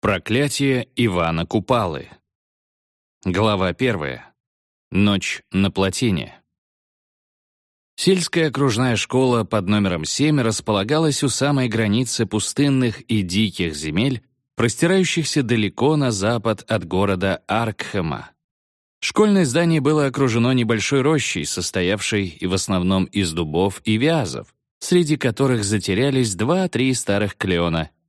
Проклятие Ивана Купалы. Глава первая. Ночь на плотине. Сельская окружная школа под номером 7 располагалась у самой границы пустынных и диких земель, простирающихся далеко на запад от города Аркхема. Школьное здание было окружено небольшой рощей, состоявшей и в основном из дубов и вязов, среди которых затерялись два-три старых клена —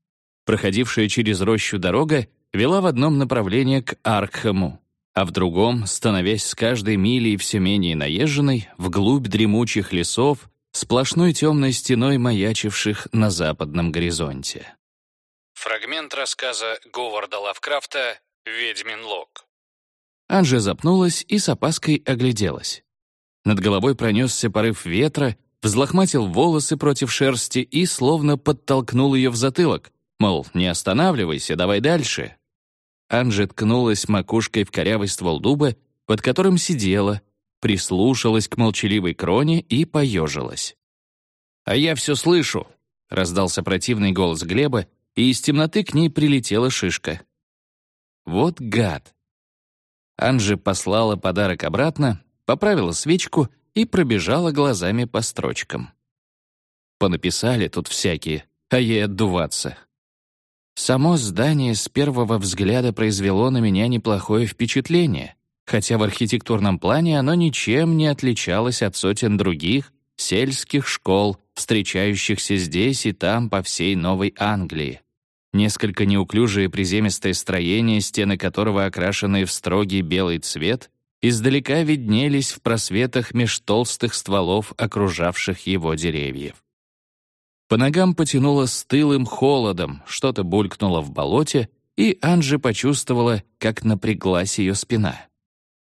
Проходившая через рощу дорога вела в одном направлении к Аркхэму, а в другом, становясь с каждой милей все менее наезженной, вглубь дремучих лесов, сплошной темной стеной маячивших на западном горизонте. Фрагмент рассказа Говарда Лавкрафта «Ведьмин лог». Анжа запнулась и с опаской огляделась. Над головой пронесся порыв ветра, взлохматил волосы против шерсти и словно подтолкнул ее в затылок, Мол, не останавливайся, давай дальше. Анжи ткнулась макушкой в корявый ствол дуба, под которым сидела, прислушалась к молчаливой кроне и поежилась. «А я все слышу!» — раздался противный голос Глеба, и из темноты к ней прилетела шишка. «Вот гад!» Анжи послала подарок обратно, поправила свечку и пробежала глазами по строчкам. Понаписали тут всякие, а ей отдуваться. Само здание с первого взгляда произвело на меня неплохое впечатление, хотя в архитектурном плане оно ничем не отличалось от сотен других сельских школ, встречающихся здесь и там по всей Новой Англии. Несколько неуклюжие приземистые строения, стены которого окрашены в строгий белый цвет, издалека виднелись в просветах меж толстых стволов окружавших его деревьев. По ногам потянуло стылым холодом, что-то булькнуло в болоте, и Анжи почувствовала, как напряглась ее спина.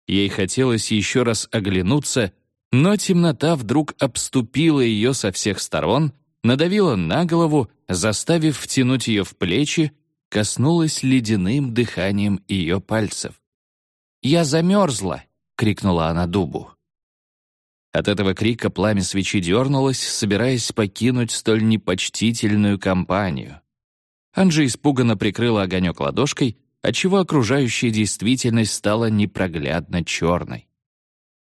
Ей хотелось еще раз оглянуться, но темнота вдруг обступила ее со всех сторон, надавила на голову, заставив втянуть ее в плечи, коснулась ледяным дыханием ее пальцев. «Я замерзла!» — крикнула она дубу. От этого крика пламя свечи дернулось, собираясь покинуть столь непочтительную компанию. Анжи испуганно прикрыла огонек ладошкой, отчего окружающая действительность стала непроглядно черной.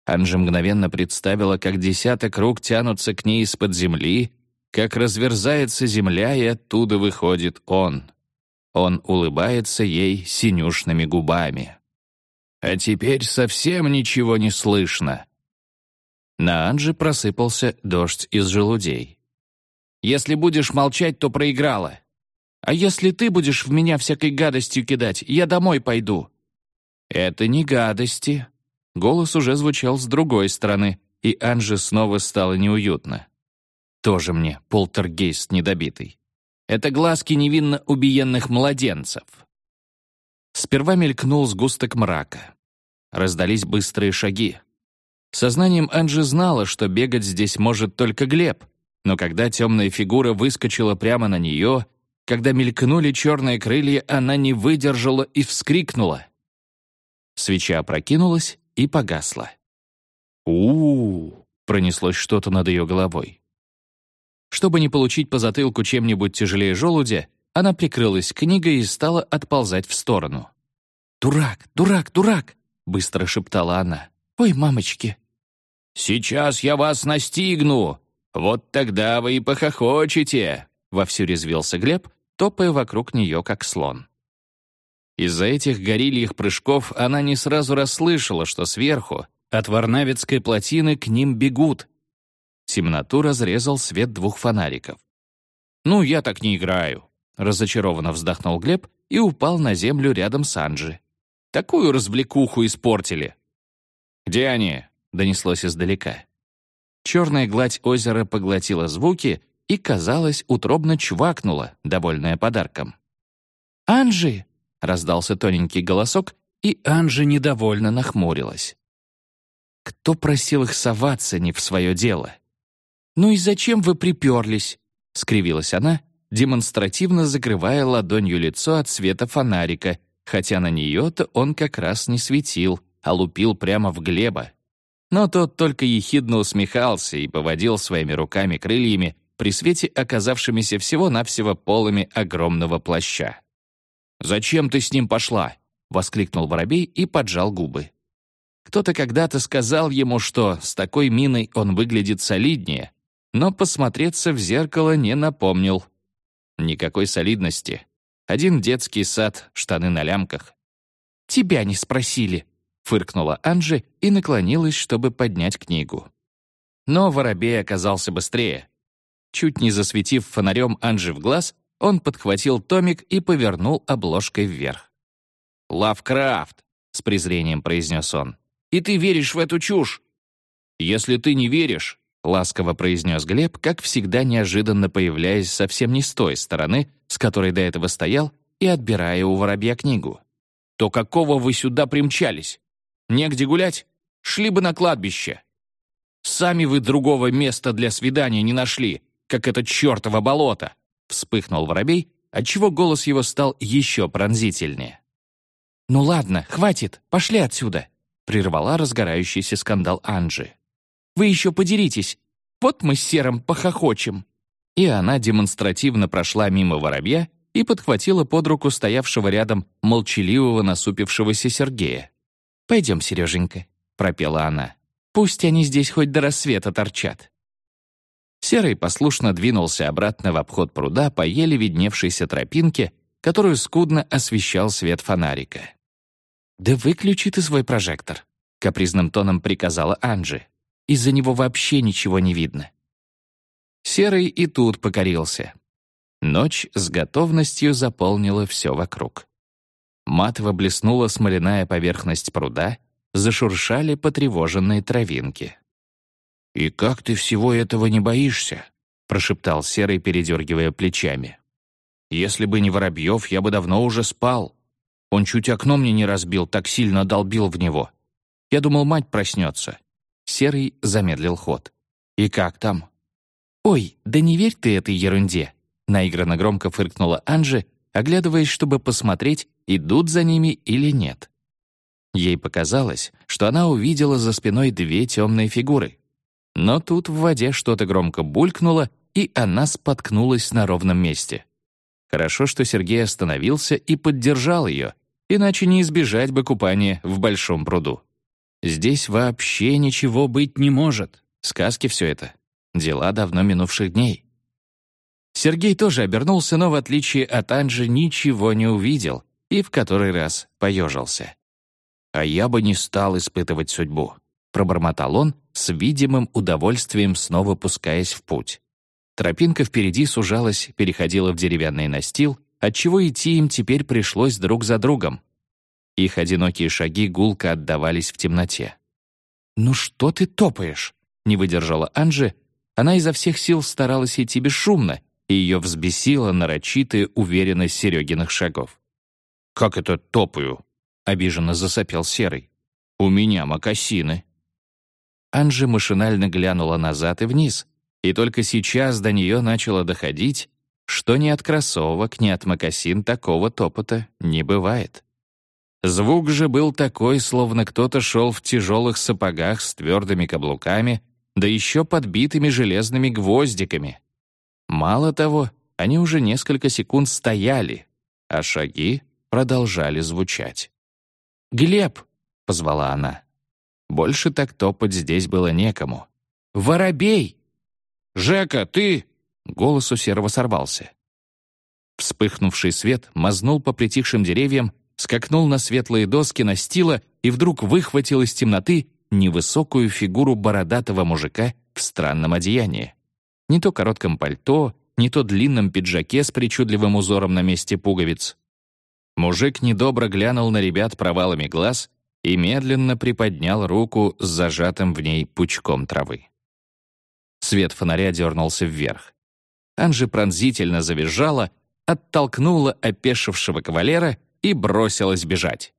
Анжи мгновенно представила, как десяток рук тянутся к ней из-под земли, как разверзается земля, и оттуда выходит он. Он улыбается ей синюшными губами. «А теперь совсем ничего не слышно», на Анже просыпался дождь из желудей. «Если будешь молчать, то проиграла. А если ты будешь в меня всякой гадостью кидать, я домой пойду». «Это не гадости». Голос уже звучал с другой стороны, и Анже снова стало неуютно. Тоже мне полтергейст недобитый. Это глазки невинно убиенных младенцев. Сперва мелькнул сгусток мрака. Раздались быстрые шаги. Сознанием Анжи знала, что бегать здесь может только Глеб, но когда темная фигура выскочила прямо на нее, когда мелькнули черные крылья, она не выдержала и вскрикнула. Свеча опрокинулась и погасла. у, -у, -у пронеслось что-то над ее головой. Чтобы не получить по затылку чем-нибудь тяжелее желудя, она прикрылась книгой и стала отползать в сторону. «Дурак, дурак, дурак!» — быстро шептала она. «Ой, мамочки!» «Сейчас я вас настигну! Вот тогда вы и похохочете!» Вовсю резвился Глеб, топая вокруг нее, как слон. Из-за этих горильих прыжков она не сразу расслышала, что сверху, от Варнавицкой плотины, к ним бегут. Темноту разрезал свет двух фонариков. «Ну, я так не играю», — разочарованно вздохнул Глеб и упал на землю рядом с Анджи. «Такую развлекуху испортили». «Где они?» Донеслось издалека. Черная гладь озера поглотила звуки и, казалось, утробно чвакнула, довольная подарком. «Анжи!» — раздался тоненький голосок, и Анжи недовольно нахмурилась. Кто просил их соваться не в свое дело? «Ну и зачем вы приперлись?» — скривилась она, демонстративно закрывая ладонью лицо от света фонарика, хотя на нее-то он как раз не светил, а лупил прямо в Глеба, но тот только ехидно усмехался и поводил своими руками-крыльями при свете оказавшимися всего-навсего полами огромного плаща. «Зачем ты с ним пошла?» — воскликнул воробей и поджал губы. Кто-то когда-то сказал ему, что с такой миной он выглядит солиднее, но посмотреться в зеркало не напомнил. Никакой солидности. Один детский сад, штаны на лямках. «Тебя не спросили», — фыркнула Анжи и наклонилась, чтобы поднять книгу. Но воробей оказался быстрее. Чуть не засветив фонарем Анжи в глаз, он подхватил томик и повернул обложкой вверх. «Лавкрафт», — с презрением произнес он. «И ты веришь в эту чушь?» «Если ты не веришь», — ласково произнес Глеб, как всегда неожиданно появляясь совсем не с той стороны, с которой до этого стоял, и отбирая у воробья книгу. «То какого вы сюда примчались? Негде гулять? Шли бы на кладбище. Сами вы другого места для свидания не нашли, как это чертово болото!» Вспыхнул воробей, отчего голос его стал еще пронзительнее. «Ну ладно, хватит, пошли отсюда!» прервала разгорающийся скандал Анжи. «Вы еще подеритесь, вот мы с Серым похохочем!» И она демонстративно прошла мимо воробья и подхватила под руку стоявшего рядом молчаливого насупившегося Сергея. «Пойдем, Сереженька», — пропела она. «Пусть они здесь хоть до рассвета торчат». Серый послушно двинулся обратно в обход пруда по еле видневшейся тропинке, которую скудно освещал свет фонарика. «Да выключи ты свой прожектор», — капризным тоном приказала Анжи. «Из-за него вообще ничего не видно». Серый и тут покорился. Ночь с готовностью заполнила все вокруг. Матово блеснула смоляная поверхность пруда, зашуршали потревоженные травинки. «И как ты всего этого не боишься?» — прошептал Серый, передергивая плечами. «Если бы не Воробьев, я бы давно уже спал. Он чуть окно мне не разбил, так сильно долбил в него. Я думал, мать проснется». Серый замедлил ход. «И как там?» «Ой, да не верь ты этой ерунде!» Наигранно громко фыркнула Анжи, оглядываясь, чтобы посмотреть, идут за ними или нет. Ей показалось, что она увидела за спиной две темные фигуры. Но тут в воде что-то громко булькнуло, и она споткнулась на ровном месте. Хорошо, что Сергей остановился и поддержал ее, иначе не избежать бы купания в большом пруду. Здесь вообще ничего быть не может. Сказки все это. Дела давно минувших дней. Сергей тоже обернулся, но, в отличие от Анжи, ничего не увидел и в который раз поежился. «А я бы не стал испытывать судьбу», — пробормотал он, с видимым удовольствием снова пускаясь в путь. Тропинка впереди сужалась, переходила в деревянный настил, отчего идти им теперь пришлось друг за другом. Их одинокие шаги гулко отдавались в темноте. «Ну что ты топаешь?» — не выдержала Анжи. Она изо всех сил старалась идти бесшумно, и ее взбесила нарочитая уверенность Серегиных шагов. «Как это топаю?» — обиженно засопел Серый. «У меня мокасины». Анжи машинально глянула назад и вниз, и только сейчас до нее начало доходить, что ни от кроссовок, ни от мокасин такого топота не бывает. Звук же был такой, словно кто-то шел в тяжелых сапогах с твердыми каблуками, да еще подбитыми железными гвоздиками. Мало того, они уже несколько секунд стояли, а шаги продолжали звучать. «Глеб!» — позвала она. Больше так топать здесь было некому. «Воробей!» «Жека, ты!» Голос у Серого сорвался. Вспыхнувший свет мазнул по притихшим деревьям, скакнул на светлые доски настила и вдруг выхватил из темноты невысокую фигуру бородатого мужика в странном одеянии. Не то коротком пальто, не то длинном пиджаке с причудливым узором на месте пуговиц. Мужик недобро глянул на ребят провалами глаз и медленно приподнял руку с зажатым в ней пучком травы. Свет фонаря дернулся вверх. Анжи пронзительно завизжала, оттолкнула опешившего кавалера и бросилась бежать.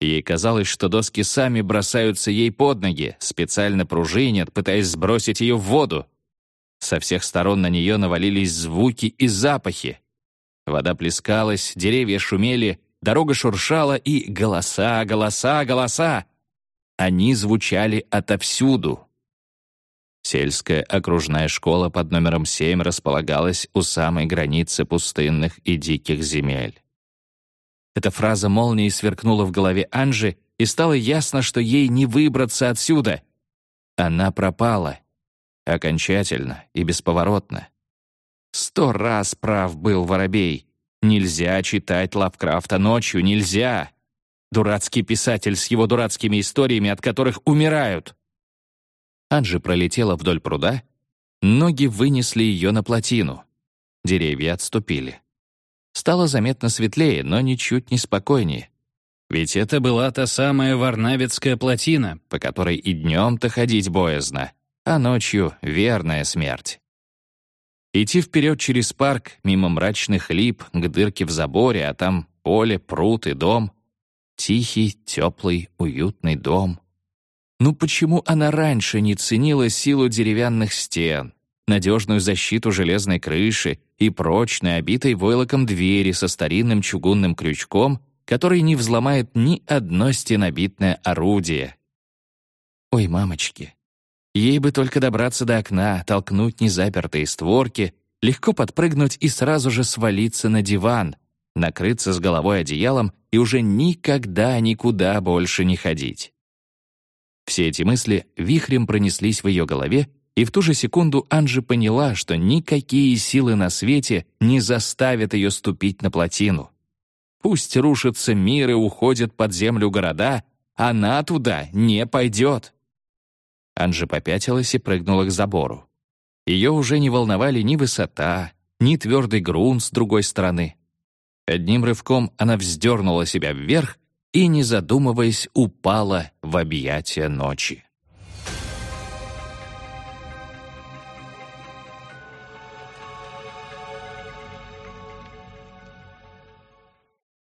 Ей казалось, что доски сами бросаются ей под ноги, специально пружинят, пытаясь сбросить ее в воду. Со всех сторон на нее навалились звуки и запахи. Вода плескалась, деревья шумели, Дорога шуршала, и голоса, голоса, голоса. Они звучали отовсюду. Сельская окружная школа под номером 7 располагалась у самой границы пустынных и диких земель. Эта фраза молнией сверкнула в голове Анжи, и стало ясно, что ей не выбраться отсюда. Она пропала. Окончательно и бесповоротно. Сто раз прав был Воробей. Нельзя читать Лавкрафта ночью, нельзя. Дурацкий писатель с его дурацкими историями, от которых умирают. Анжи пролетела вдоль пруда. Ноги вынесли ее на плотину. Деревья отступили. Стало заметно светлее, но ничуть не спокойнее. Ведь это была та самая Варнавецкая плотина, по которой и днем-то ходить боязно, а ночью — верная смерть. Идти вперед через парк, мимо мрачных лип, к дырке в заборе, а там поле, пруд и дом. Тихий, теплый, уютный дом. Ну почему она раньше не ценила силу деревянных стен, надежную защиту железной крыши и прочной, обитой войлоком двери со старинным чугунным крючком, который не взломает ни одно стенобитное орудие? Ой, мамочки, Ей бы только добраться до окна, толкнуть незапертые створки, легко подпрыгнуть и сразу же свалиться на диван, накрыться с головой одеялом и уже никогда никуда больше не ходить. Все эти мысли вихрем пронеслись в ее голове, и в ту же секунду Анжи поняла, что никакие силы на свете не заставят ее ступить на плотину. Пусть рушится мир и уходят под землю города, она туда не пойдет. Анжи попятилась и прыгнула к забору. Ее уже не волновали ни высота, ни твердый грунт с другой стороны. Одним рывком она вздернула себя вверх и, не задумываясь, упала в объятия ночи.